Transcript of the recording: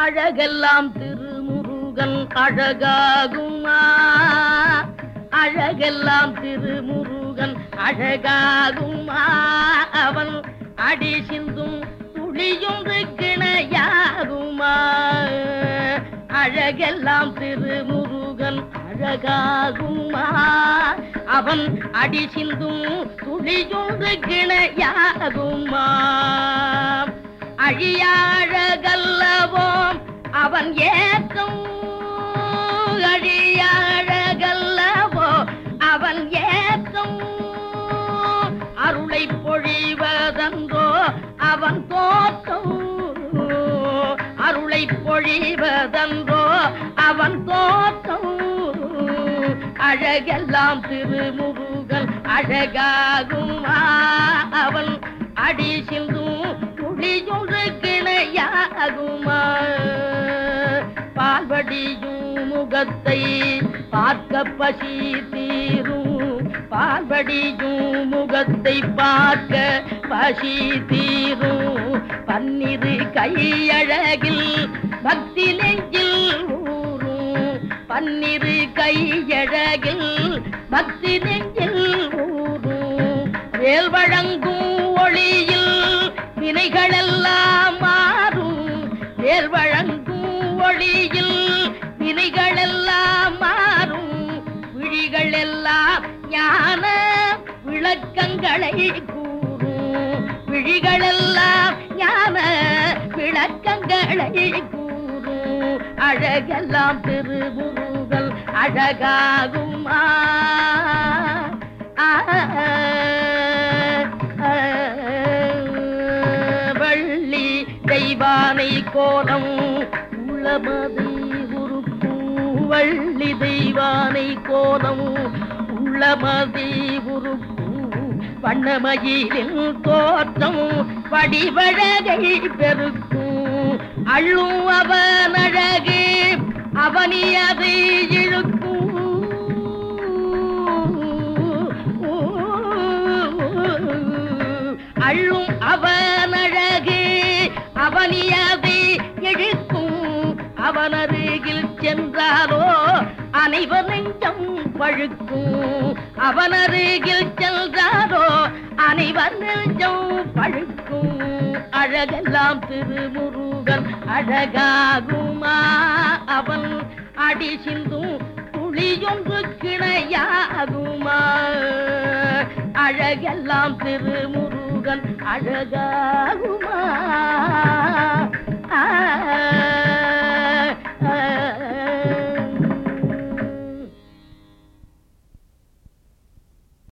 அழகெல்லாம் திருமுருகன் அழகாகுமா? அழகெல்லாம் திருமுருகன் அழகாகுமா? அவன் அடி சிந்தும் துளியும் கிணையாகுமா அழகெல்லாம் திருமுருகன் அழகாகுமா? அவன் அடி சிந்தும் துளியும் கிணையாகுமா அழியா அவன் ஏக்கம். அழியாழகல்லவோ அவன் ஏக்கம். அருளை பொழிவதன்றோ அவன் தோற்றம். அருளை பொழிவதன்றோ அவன் தோற்றம். அழகெல்லாம் திருமுருகன் அழகாகுமா? அவன் அடி சிந்தும் பார்வடியும் முகத்தை பார்க்க பசி தீரும். பார்வடியும் முகத்தை பார்க்க பசி தீரும். பன்னிரு கையழகில் பக்தி நெஞ்சில் ஊரும் பன்னிரு கையழகில் பக்தி நெஞ்சில் ஊரும் வேல் வழங்கும் ஒளியில் வினைகளெல்லாம் விளக்கங்களை கூறும். விழிகளெல்லாம் ஞான விளக்கங்களை கூறும். அழகெல்லாம் திருமுருகல் அழகாகுமா? வள்ளி தெய்வானை கோலம் உள்ளமதி உருக்கும். வள்ளி தெய்வானை கோலம் உள்ளமதி உருக்கும். வண்ணமயிலின் தோற்றம் வடிவழகை பெருக்கும். அள்ளும் அவனழகு அவனியதை இழுக்கும். அள்ளும் அவனழகு அவனியதை இழுக்கும். அவனருகில் சென்றாலோ அனைவர் நெஞ்சம் பழுக்கும் அவனருகில் செல் முனிவர் நெஞ்சம் பழுக்கும் அழகெல்லாம் திருமுருகன் அழகாகுமா? அவன் அடி சிந்தும் துளியொன்று கிணையாகுமா? அழகெல்லாம் திருமுருகன் அழகாகுமா? ஆ.